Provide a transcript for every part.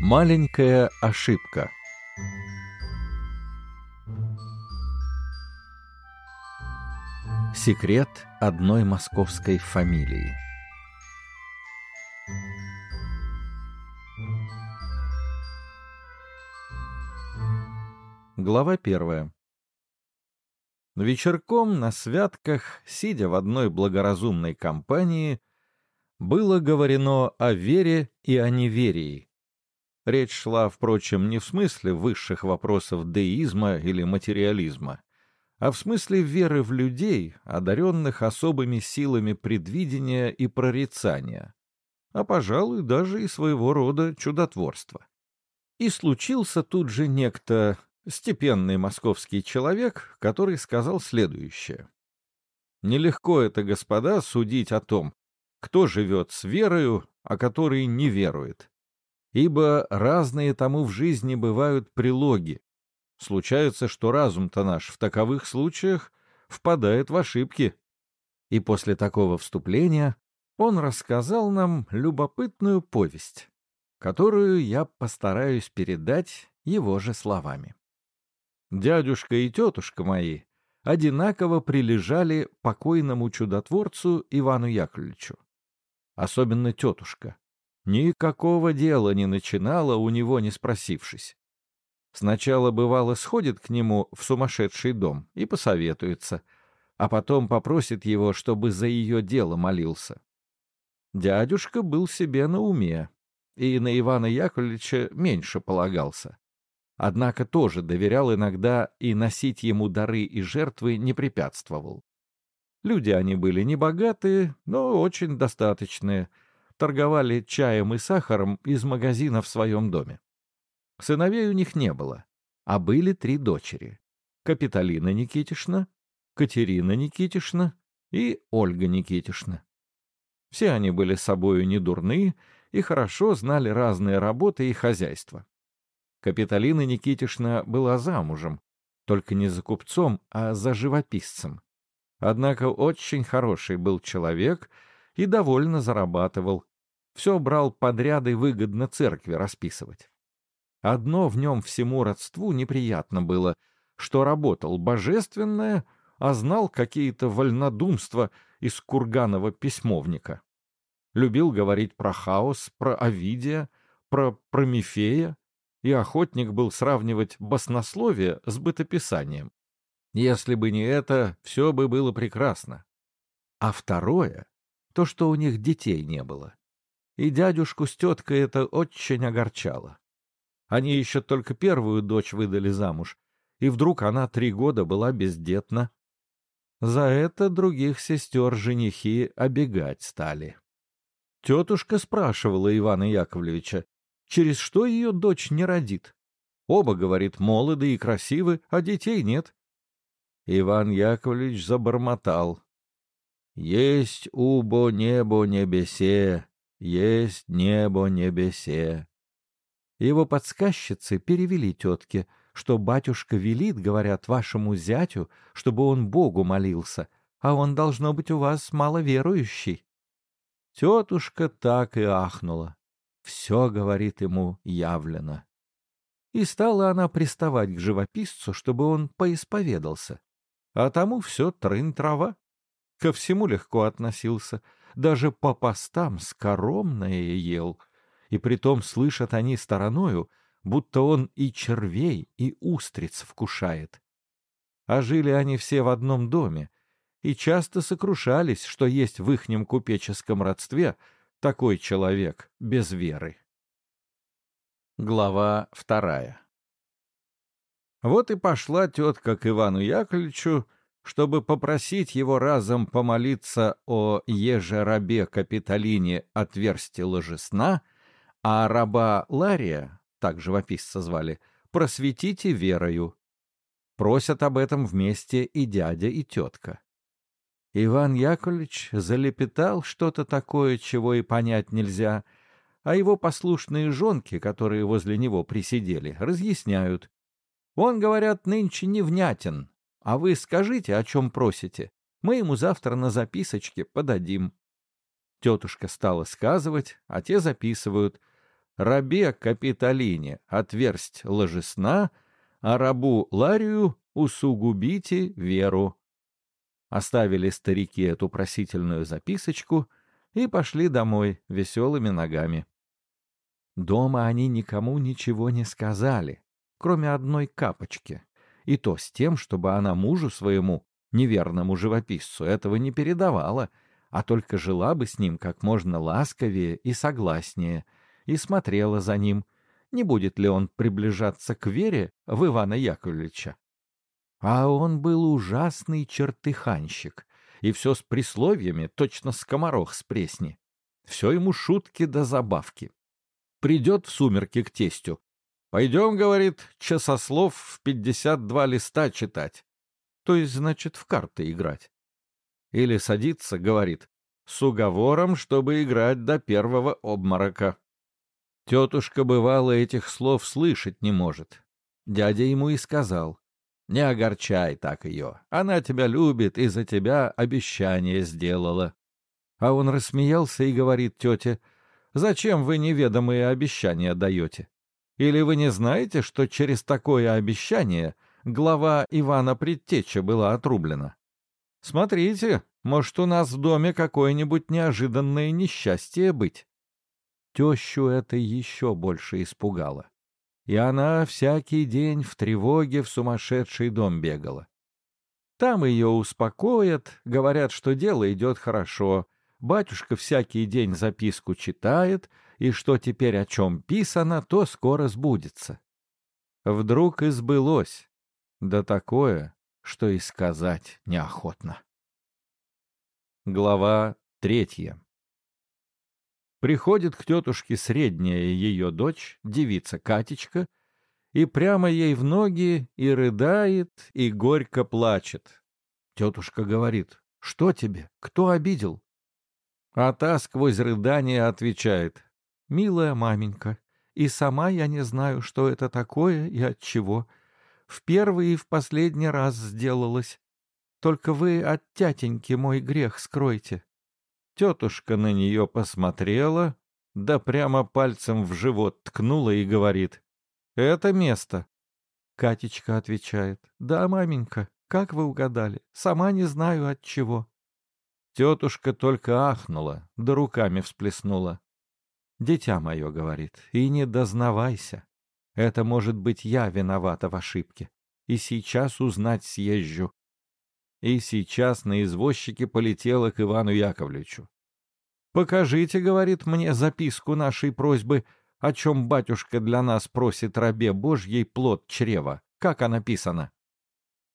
Маленькая ошибка. Секрет одной московской фамилии. Глава первая. Вечерком на святках, сидя в одной благоразумной компании, было говорено о вере и о неверии. Речь шла, впрочем, не в смысле высших вопросов деизма или материализма, а в смысле веры в людей, одаренных особыми силами предвидения и прорицания, а, пожалуй, даже и своего рода чудотворства. И случился тут же некто степенный московский человек, который сказал следующее. Нелегко это, господа, судить о том, кто живет с верою, а который не верует. Ибо разные тому в жизни бывают прилоги. Случается, что разум-то наш в таковых случаях впадает в ошибки. И после такого вступления он рассказал нам любопытную повесть, которую я постараюсь передать его же словами. Дядюшка и тетушка мои одинаково прилежали покойному чудотворцу Ивану Яковлевичу особенно тетушка. Никакого дела не начинала у него, не спросившись. Сначала, бывало, сходит к нему в сумасшедший дом и посоветуется, а потом попросит его, чтобы за ее дело молился. Дядюшка был себе на уме, и на Ивана Яковлевича меньше полагался. Однако тоже доверял иногда и носить ему дары и жертвы не препятствовал. Люди они были не богатые, но очень достаточные. Торговали чаем и сахаром из магазина в своем доме. Сыновей у них не было, а были три дочери. Капиталина Никитишна, Катерина Никитишна и Ольга Никитишна. Все они были собою недурны и хорошо знали разные работы и хозяйства. Капиталина Никитишна была замужем, только не за купцом, а за живописцем. Однако очень хороший был человек и довольно зарабатывал. Все брал подряд и выгодно церкви расписывать. Одно в нем всему родству неприятно было, что работал божественное, а знал какие-то вольнодумства из курганова письмовника. Любил говорить про хаос, про Овидия, про Промефея, и охотник был сравнивать баснословие с бытописанием. Если бы не это, все бы было прекрасно. А второе — то, что у них детей не было. И дядюшку с теткой это очень огорчало. Они еще только первую дочь выдали замуж, и вдруг она три года была бездетна. За это других сестер женихи обегать стали. Тетушка спрашивала Ивана Яковлевича, через что ее дочь не родит. Оба, говорит, молоды и красивы, а детей нет. Иван Яковлевич забормотал. «Есть убо небо небесе, есть небо небесе». Его подсказчицы перевели тетке, что батюшка велит, говорят, вашему зятю, чтобы он Богу молился, а он, должно быть, у вас маловерующий. Тетушка так и ахнула. Все, говорит ему, явлено. И стала она приставать к живописцу, чтобы он поисповедался а тому все трын-трава. Ко всему легко относился, даже по постам скоромное ел, и притом слышат они стороною, будто он и червей, и устриц вкушает. А жили они все в одном доме, и часто сокрушались, что есть в ихнем купеческом родстве такой человек без веры. Глава вторая вот и пошла тетка к Ивану Яковлевичу, чтобы попросить его разом помолиться о еже-рабе Капитолине отверстие ложесна, а раба Лария, так живописца звали, просветите верою. Просят об этом вместе и дядя, и тетка. Иван Яковлевич залепетал что-то такое, чего и понять нельзя, а его послушные жонки, которые возле него присидели, разъясняют. Он, говорят, нынче невнятен, а вы скажите, о чем просите. Мы ему завтра на записочке подадим. Тетушка стала сказывать, а те записывают. рабе Капитолине отверсть ложесна, а рабу Ларию усугубите веру. Оставили старики эту просительную записочку и пошли домой веселыми ногами. Дома они никому ничего не сказали, кроме одной капочки, и то с тем, чтобы она мужу своему, неверному живописцу, этого не передавала, а только жила бы с ним как можно ласковее и согласнее, и смотрела за ним, не будет ли он приближаться к вере в Ивана Яковлевича. А он был ужасный чертыханщик, и все с присловиями, точно скоморох с пресни. Все ему шутки да забавки. Придет в сумерки к тестю. «Пойдем, — говорит, — часослов в пятьдесят два листа читать. То есть, значит, в карты играть. Или садится, — говорит, — с уговором, чтобы играть до первого обморока. Тетушка, бывало, этих слов слышать не может. Дядя ему и сказал, не огорчай так ее. Она тебя любит и за тебя обещание сделала. А он рассмеялся и говорит тете, «Зачем вы неведомые обещания даете? Или вы не знаете, что через такое обещание глава Ивана Предтеча была отрублена? Смотрите, может, у нас в доме какое-нибудь неожиданное несчастье быть?» Тещу это еще больше испугало и она всякий день в тревоге в сумасшедший дом бегала. Там ее успокоят, говорят, что дело идет хорошо, батюшка всякий день записку читает, и что теперь о чем писано, то скоро сбудется. Вдруг и сбылось, да такое, что и сказать неохотно. Глава третья Приходит к тетушке средняя ее дочь, девица Катечка, и прямо ей в ноги и рыдает, и горько плачет. Тетушка говорит, что тебе, кто обидел? А та сквозь рыдание отвечает, милая маменька, и сама я не знаю, что это такое и от чего. В первый и в последний раз сделалось. Только вы от тятеньки мой грех скройте. Тетушка на нее посмотрела, да прямо пальцем в живот ткнула и говорит. «Это место». Катечка отвечает. «Да, маменька, как вы угадали? Сама не знаю от чего». Тетушка только ахнула, да руками всплеснула. «Дитя мое, — говорит, — и не дознавайся. Это, может быть, я виновата в ошибке. И сейчас узнать съезжу и сейчас на извозчике полетела к Ивану Яковлевичу. «Покажите, — говорит мне, — записку нашей просьбы, о чем батюшка для нас просит рабе Божьей плод чрева. Как она написана?»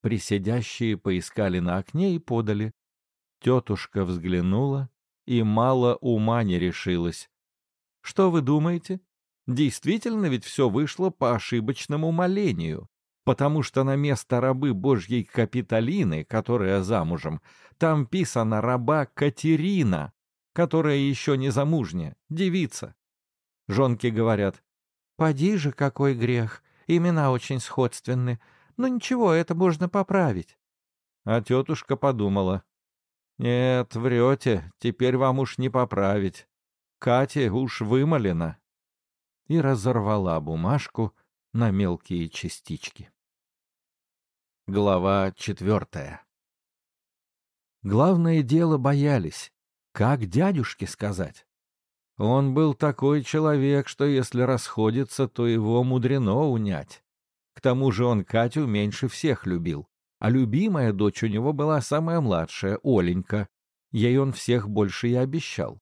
Присидящие поискали на окне и подали. Тетушка взглянула и мало ума не решилась. «Что вы думаете? Действительно ведь все вышло по ошибочному молению потому что на место рабы Божьей Капитолины, которая замужем, там писана раба Катерина, которая еще не замужняя, девица. Жонки говорят, «Поди же, какой грех, имена очень сходственны, но ничего, это можно поправить». А тетушка подумала, «Нет, врете, теперь вам уж не поправить. Катя уж вымолена». И разорвала бумажку на мелкие частички. Глава четвертая Главное дело боялись. Как дядюшке сказать? Он был такой человек, что если расходится, то его мудрено унять. К тому же он Катю меньше всех любил, а любимая дочь у него была самая младшая, Оленька. Ей он всех больше и обещал.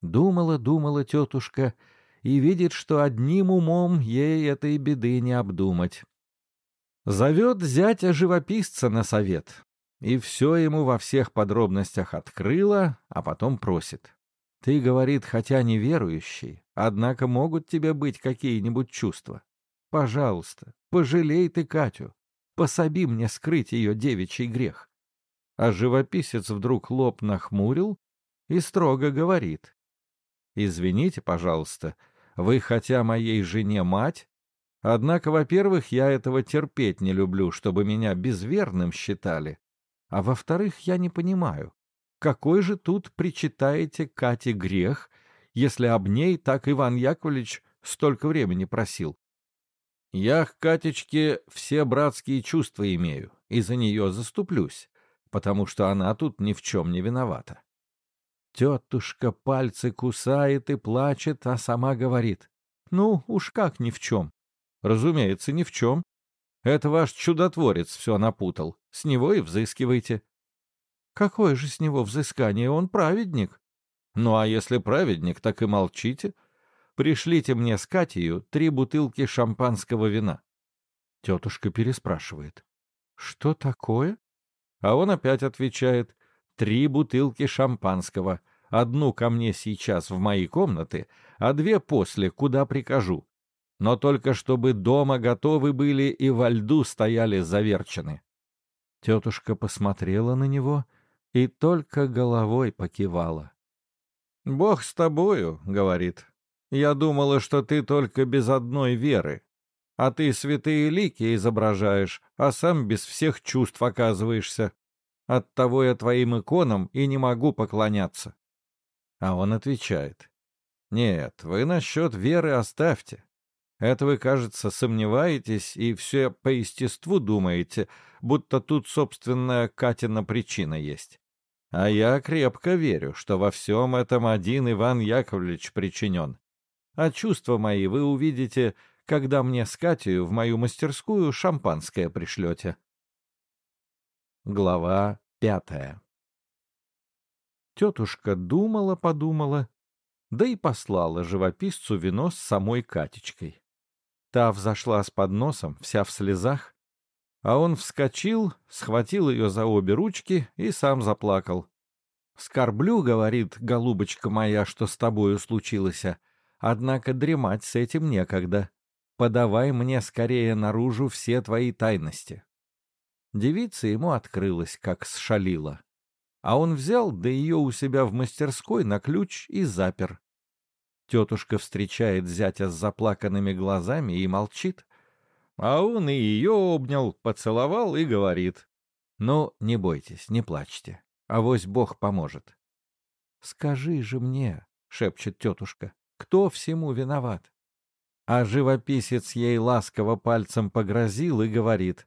Думала, думала тетушка, и видит, что одним умом ей этой беды не обдумать. Зовет зятя живописца на совет, и все ему во всех подробностях открыла, а потом просит. Ты, говорит, хотя неверующий, однако могут тебе быть какие-нибудь чувства. Пожалуйста, пожалей ты Катю, пособи мне скрыть ее девичий грех. А живописец вдруг лоб нахмурил и строго говорит. Извините, пожалуйста, вы хотя моей жене мать, Однако, во-первых, я этого терпеть не люблю, чтобы меня безверным считали. А во-вторых, я не понимаю, какой же тут причитаете Кате грех, если об ней так Иван Яковлевич столько времени просил. Я к Катечке все братские чувства имею, и за нее заступлюсь, потому что она тут ни в чем не виновата. Тетушка пальцы кусает и плачет, а сама говорит. Ну, уж как ни в чем. Разумеется, ни в чем. Это ваш чудотворец все напутал. С него и взыскивайте. Какое же с него взыскание? Он праведник. Ну, а если праведник, так и молчите. Пришлите мне с Катею три бутылки шампанского вина. Тетушка переспрашивает. Что такое? А он опять отвечает. Три бутылки шампанского. Одну ко мне сейчас в мои комнаты, а две после, куда прикажу. Но только чтобы дома готовы были и во льду стояли заверчены. Тетушка посмотрела на него и только головой покивала. — Бог с тобою, — говорит. — Я думала, что ты только без одной веры. А ты святые лики изображаешь, а сам без всех чувств оказываешься. Оттого я твоим иконам и не могу поклоняться. А он отвечает. Нет, вы насчет веры оставьте. Это вы, кажется, сомневаетесь и все по естеству думаете, будто тут собственная Катина причина есть. А я крепко верю, что во всем этом один Иван Яковлевич причинен. А чувства мои вы увидите, когда мне с Катей в мою мастерскую шампанское пришлете. Глава пятая Тетушка думала-подумала, да и послала живописцу вино с самой Катечкой. Та взошла с подносом, вся в слезах, а он вскочил, схватил ее за обе ручки и сам заплакал. «Скорблю, — говорит, голубочка моя, что с тобою случилось, однако дремать с этим некогда. Подавай мне скорее наружу все твои тайности». Девица ему открылась, как сшалила. А он взял, да ее у себя в мастерской на ключ и запер. Тетушка встречает зятя с заплаканными глазами и молчит. А он и ее обнял, поцеловал и говорит. «Ну, не бойтесь, не плачьте. Авось Бог поможет». «Скажи же мне», — шепчет тетушка, — «кто всему виноват?» А живописец ей ласково пальцем погрозил и говорит.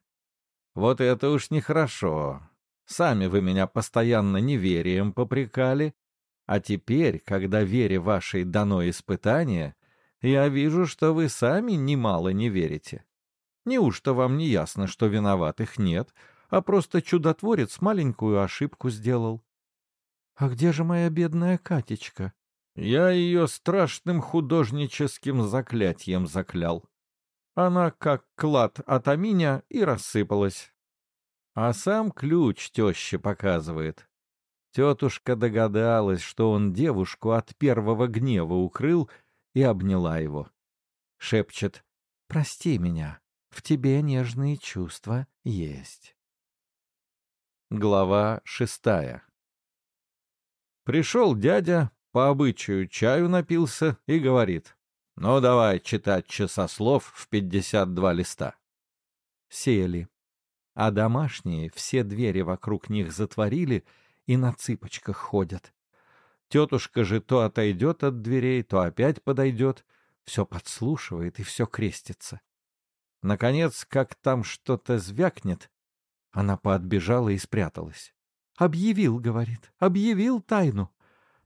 Вот это уж нехорошо. Сами вы меня постоянно неверием попрекали, а теперь, когда вере вашей дано испытание, я вижу, что вы сами немало не верите. Неужто вам не ясно, что виноватых нет, а просто чудотворец маленькую ошибку сделал? А где же моя бедная Катечка? Я ее страшным художническим заклятием заклял. Она, как клад от аминя, и рассыпалась. А сам ключ теще показывает. Тетушка догадалась, что он девушку от первого гнева укрыл и обняла его. Шепчет «Прости меня, в тебе нежные чувства есть». Глава шестая Пришел дядя, по обычаю чаю напился и говорит ну, давай читать часослов в пятьдесят два листа. Сели. А домашние все двери вокруг них затворили и на цыпочках ходят. Тетушка же то отойдет от дверей, то опять подойдет, все подслушивает и все крестится. Наконец, как там что-то звякнет, она поотбежала и спряталась. «Объявил, — говорит, — объявил тайну.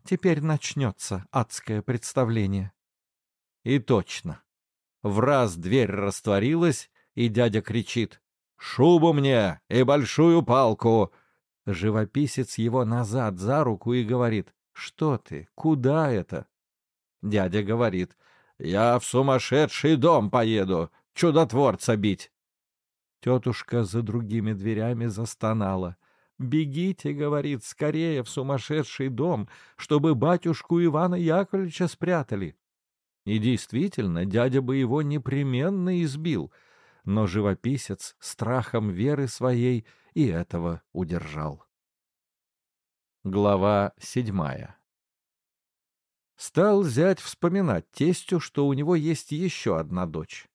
Теперь начнется адское представление». И точно. В раз дверь растворилась, и дядя кричит «Шубу мне и большую палку!» Живописец его назад за руку и говорит «Что ты? Куда это?» Дядя говорит «Я в сумасшедший дом поеду, чудотворца бить!» Тетушка за другими дверями застонала. «Бегите, — говорит, — скорее в сумасшедший дом, чтобы батюшку Ивана Яковлевича спрятали. И действительно, дядя бы его непременно избил, но живописец страхом веры своей и этого удержал. Глава седьмая Стал зять вспоминать тестю, что у него есть еще одна дочь.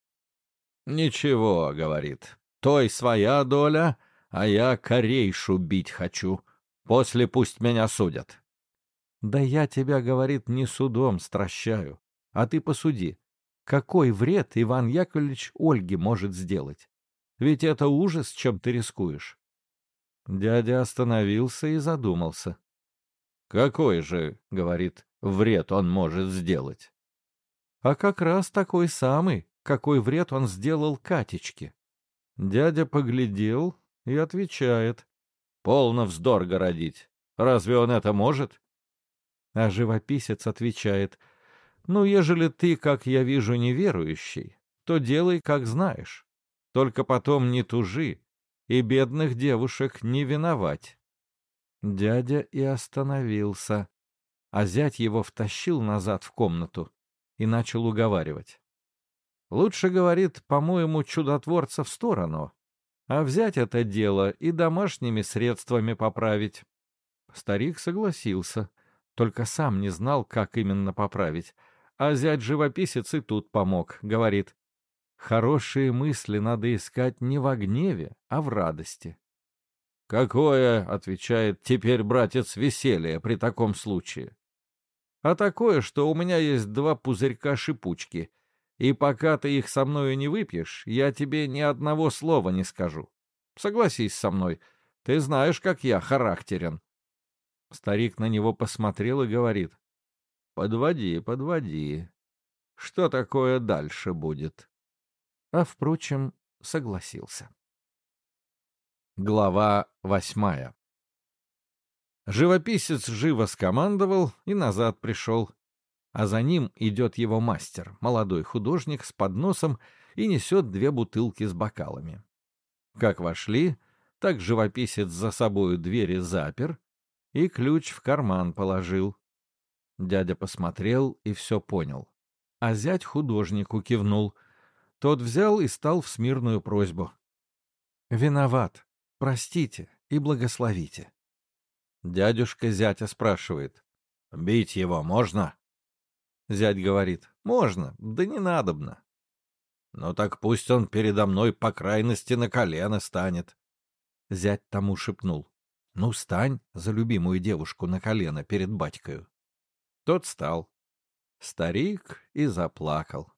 «Ничего», — говорит, — «той своя доля, а я корейшу бить хочу. После пусть меня судят». «Да я тебя, — говорит, — не судом стращаю а ты посуди. какой вред Иван Яковлевич Ольге может сделать? Ведь это ужас, чем ты рискуешь. Дядя остановился и задумался. «Какой же, — говорит, — вред он может сделать?» «А как раз такой самый, какой вред он сделал Катечке». Дядя поглядел и отвечает. «Полно вздор городить. Разве он это может?» А живописец отвечает. «Ну, ежели ты, как я вижу, неверующий, то делай, как знаешь. Только потом не тужи, и бедных девушек не виновать. Дядя и остановился, а зять его втащил назад в комнату и начал уговаривать. Лучше, говорит, по-моему, чудотворца в сторону, а взять это дело и домашними средствами поправить. Старик согласился, только сам не знал, как именно поправить, а зять-живописец и тут помог, говорит, Хорошие мысли надо искать не в гневе, а в радости. «Какое, — отвечает теперь братец, — веселье при таком случае?» «А такое, что у меня есть два пузырька шипучки, и пока ты их со мною не выпьешь, я тебе ни одного слова не скажу. Согласись со мной, ты знаешь, как я характерен». Старик на него посмотрел и говорит. «Подводи, подводи. Что такое дальше будет?» а, впрочем, согласился. Глава восьмая Живописец живо скомандовал и назад пришел, а за ним идет его мастер, молодой художник с подносом и несет две бутылки с бокалами. Как вошли, так живописец за собою двери запер и ключ в карман положил. Дядя посмотрел и все понял, а зять художнику кивнул — тот взял и стал в смирную просьбу. «Виноват. Простите и благословите». Дядюшка зятя спрашивает. «Бить его можно?» Зять говорит. «Можно, да не надобно». «Ну так пусть он передо мной по крайности на колено станет». Зять тому шепнул. «Ну, стань за любимую девушку на колено перед батькою». Тот стал. Старик и заплакал.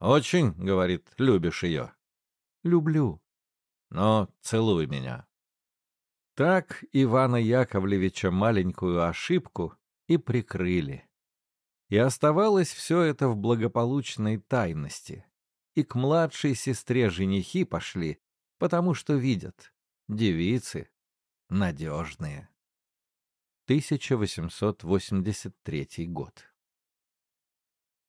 «Очень, — говорит, — любишь ее». «Люблю». «Но целуй меня». Так Ивана Яковлевича маленькую ошибку и прикрыли. И оставалось все это в благополучной тайности. И к младшей сестре женихи пошли, потому что видят, девицы надежные. 1883 год.